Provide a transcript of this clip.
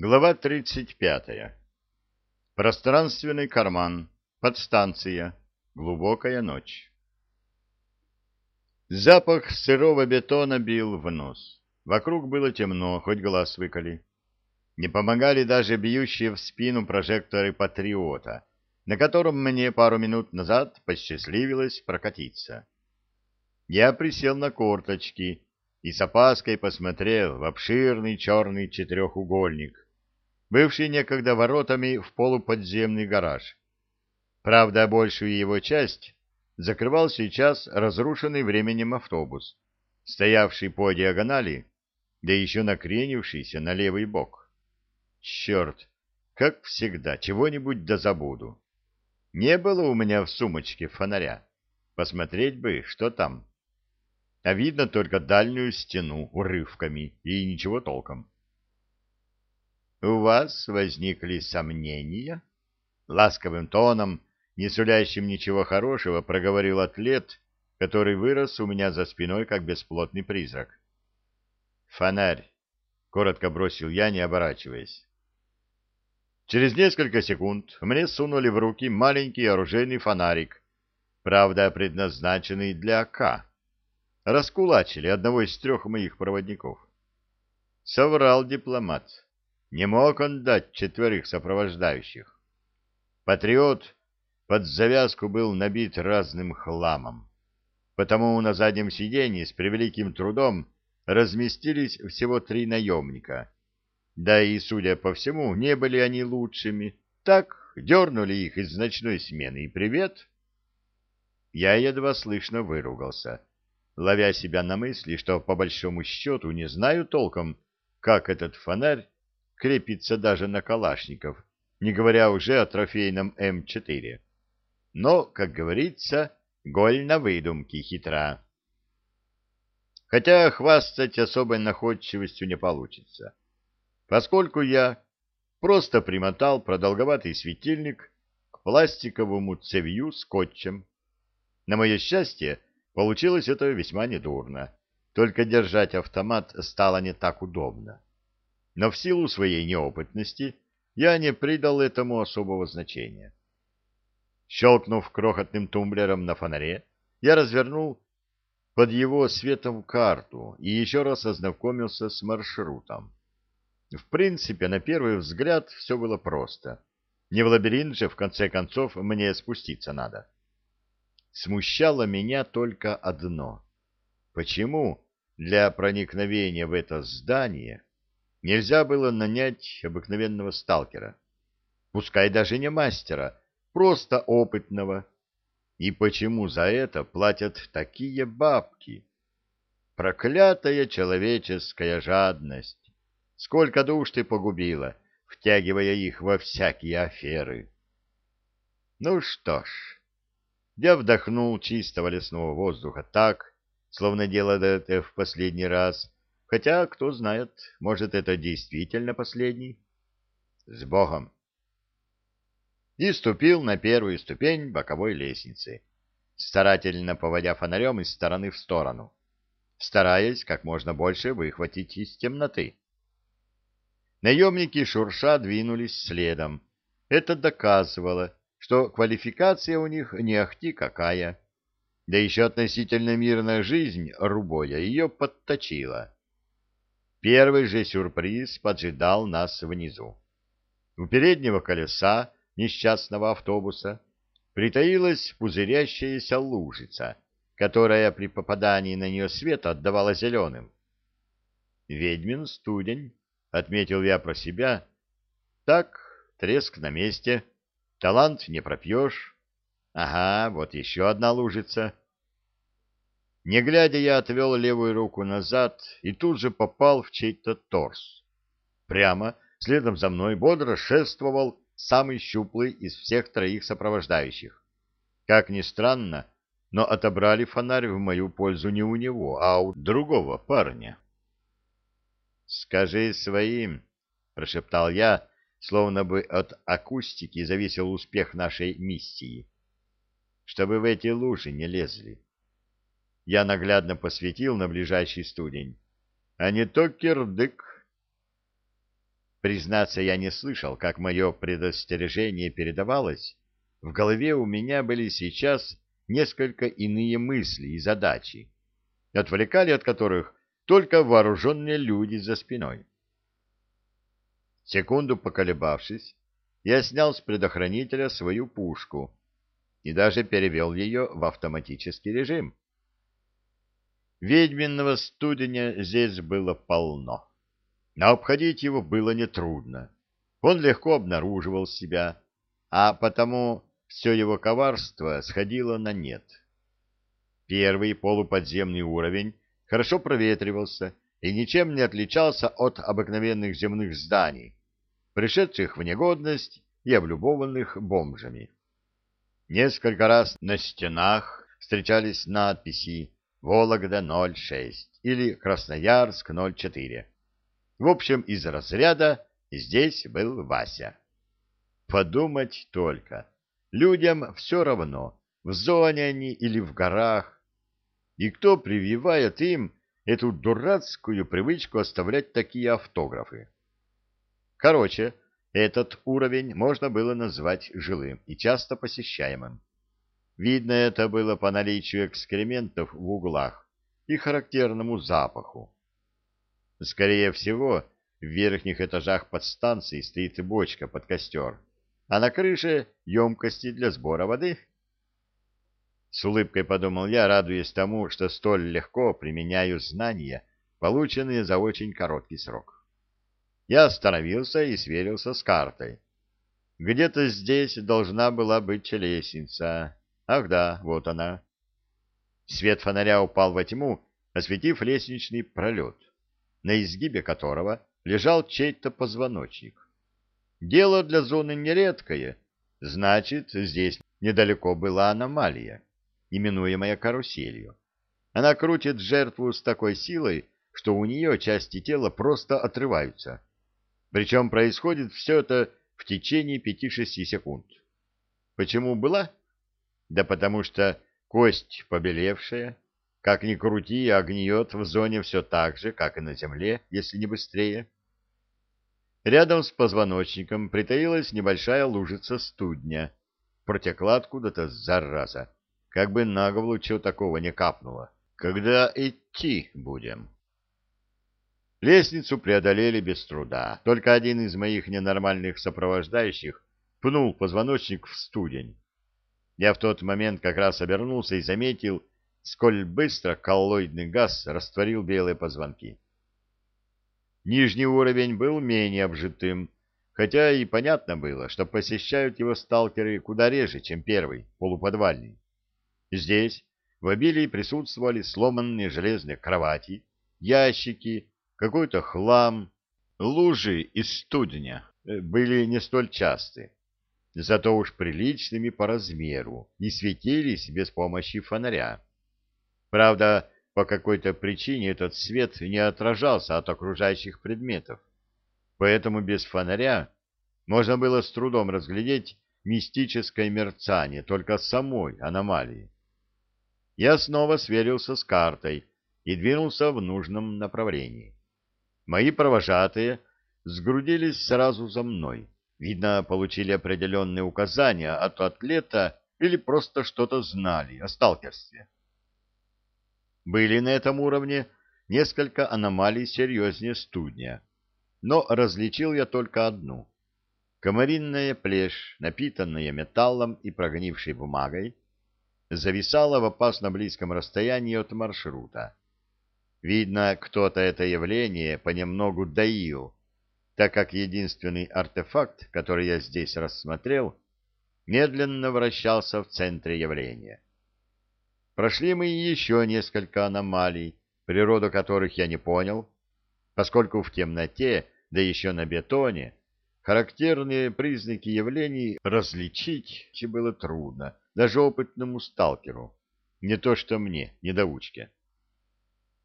Глава 35. Пространственный карман. Подстанция. Глубокая ночь. Запах сырого бетона бил в нос. Вокруг было темно, хоть глаз выколи. Не помогали даже бьющие в спину прожекторы «Патриота», на котором мне пару минут назад посчастливилось прокатиться. Я присел на корточки и с опаской посмотрел в обширный черный четырехугольник, бывший некогда воротами в полуподземный гараж. Правда, большую его часть закрывал сейчас разрушенный временем автобус, стоявший по диагонали, да еще накренившийся на левый бок. Черт, как всегда, чего-нибудь да забуду. Не было у меня в сумочке фонаря. Посмотреть бы, что там. А видно только дальнюю стену урывками и ничего толком. «У вас возникли сомнения?» Ласковым тоном, не сулящим ничего хорошего, проговорил атлет, который вырос у меня за спиной, как бесплотный призрак. «Фонарь!» — коротко бросил я, не оборачиваясь. Через несколько секунд мне сунули в руки маленький оружейный фонарик, правда, предназначенный для АК. Раскулачили одного из трех моих проводников. Соврал дипломат. Не мог он дать четверых сопровождающих. Патриот под завязку был набит разным хламом. Потому на заднем сиденье с превеликим трудом разместились всего три наемника. Да и, судя по всему, не были они лучшими. Так, дернули их из ночной смены, и привет. Я едва слышно выругался, ловя себя на мысли, что по большому счету не знаю толком, как этот фонарь крепится даже на калашников, не говоря уже о трофейном М4. Но, как говорится, голь на выдумке хитра. Хотя хвастать особой находчивостью не получится, поскольку я просто примотал продолговатый светильник к пластиковому цевью скотчем. На мое счастье, получилось это весьма недурно, только держать автомат стало не так удобно но в силу своей неопытности я не придал этому особого значения. Щелкнув крохотным тумблером на фонаре, я развернул под его светом карту и еще раз ознакомился с маршрутом. В принципе, на первый взгляд все было просто. Не в лабиринт же, в конце концов, мне спуститься надо. Смущало меня только одно. Почему для проникновения в это здание нельзя было нанять обыкновенного сталкера, пускай даже не мастера, просто опытного. И почему за это платят такие бабки? Проклятая человеческая жадность! Сколько душ ты погубила, втягивая их во всякие аферы! Ну что ж, я вдохнул чистого лесного воздуха так, словно делал это в последний раз, Хотя, кто знает, может, это действительно последний. С Богом! И ступил на первую ступень боковой лестницы, старательно поводя фонарем из стороны в сторону, стараясь как можно больше выхватить из темноты. Наемники шурша двинулись следом. Это доказывало, что квалификация у них не ахти какая. Да еще относительно мирная жизнь рубоя ее подточила. Первый же сюрприз поджидал нас внизу. У переднего колеса несчастного автобуса притаилась пузырящаяся лужица, которая при попадании на нее света отдавала зеленым. «Ведьмин студень», — отметил я про себя. «Так, треск на месте, талант не пропьешь. Ага, вот еще одна лужица». Не глядя, я отвел левую руку назад и тут же попал в чей-то торс. Прямо следом за мной бодро шествовал самый щуплый из всех троих сопровождающих. Как ни странно, но отобрали фонарь в мою пользу не у него, а у другого парня. «Скажи своим», — прошептал я, словно бы от акустики зависел успех нашей миссии, — «чтобы в эти лужи не лезли» я наглядно посветил на ближайший студень. А не то кирдык. Признаться, я не слышал, как мое предостережение передавалось. В голове у меня были сейчас несколько иные мысли и задачи, отвлекали от которых только вооруженные люди за спиной. Секунду поколебавшись, я снял с предохранителя свою пушку и даже перевел ее в автоматический режим. Ведьминного студеня здесь было полно но обходить его было нетрудно. Он легко обнаруживал себя, а потому все его коварство сходило на нет. Первый полуподземный уровень хорошо проветривался и ничем не отличался от обыкновенных земных зданий, пришедших в негодность и облюбованных бомжами. Несколько раз на стенах встречались надписи «Вологда 06» или «Красноярск 04». В общем, из разряда здесь был Вася. Подумать только. Людям все равно, в зоне они или в горах. И кто прививает им эту дурацкую привычку оставлять такие автографы? Короче, этот уровень можно было назвать жилым и часто посещаемым. Видно это было по наличию экскрементов в углах и характерному запаху. Скорее всего, в верхних этажах подстанции стоит бочка под костер, а на крыше емкости для сбора воды. С улыбкой подумал я, радуясь тому, что столь легко применяю знания, полученные за очень короткий срок. Я остановился и сверился с картой. Где-то здесь должна была быть лестница. Ах да, вот она. Свет фонаря упал во тьму, осветив лестничный пролет на изгибе которого лежал чей-то позвоночник. Дело для зоны нередкое, значит, здесь недалеко была аномалия, именуемая каруселью. Она крутит жертву с такой силой, что у нее части тела просто отрываются. Причем происходит все это в течение 5-6 секунд. Почему была? Да потому что кость побелевшая, как ни крути, а гниет в зоне все так же, как и на земле, если не быстрее. Рядом с позвоночником притаилась небольшая лужица студня. Протекла откуда-то, зараза. Как бы на голову чего такого не капнуло. Когда идти будем? Лестницу преодолели без труда. Только один из моих ненормальных сопровождающих пнул позвоночник в студень. Я в тот момент как раз обернулся и заметил, сколь быстро коллоидный газ растворил белые позвонки. Нижний уровень был менее обжитым, хотя и понятно было, что посещают его сталкеры куда реже, чем первый, полуподвальный. Здесь в обилии присутствовали сломанные железные кровати, ящики, какой-то хлам, лужи из студня э, были не столь часты, зато уж приличными по размеру и светились без помощи фонаря. Правда, по какой-то причине этот свет не отражался от окружающих предметов, поэтому без фонаря можно было с трудом разглядеть мистическое мерцание только самой аномалии. Я снова сверился с картой и двинулся в нужном направлении. Мои провожатые сгрудились сразу за мной. Видно, получили определенные указания от атлета или просто что-то знали о сталкерстве. Были на этом уровне несколько аномалий серьезнее студня, но различил я только одну. Комаринная плешь, напитанная металлом и прогнившей бумагой, зависала в опасно близком расстоянии от маршрута. Видно, кто-то это явление понемногу доил, так как единственный артефакт, который я здесь рассмотрел, медленно вращался в центре явления. Прошли мы еще несколько аномалий, природу которых я не понял, поскольку в темноте, да еще на бетоне, характерные признаки явлений различить было трудно, даже опытному сталкеру, не то что мне, недоучке.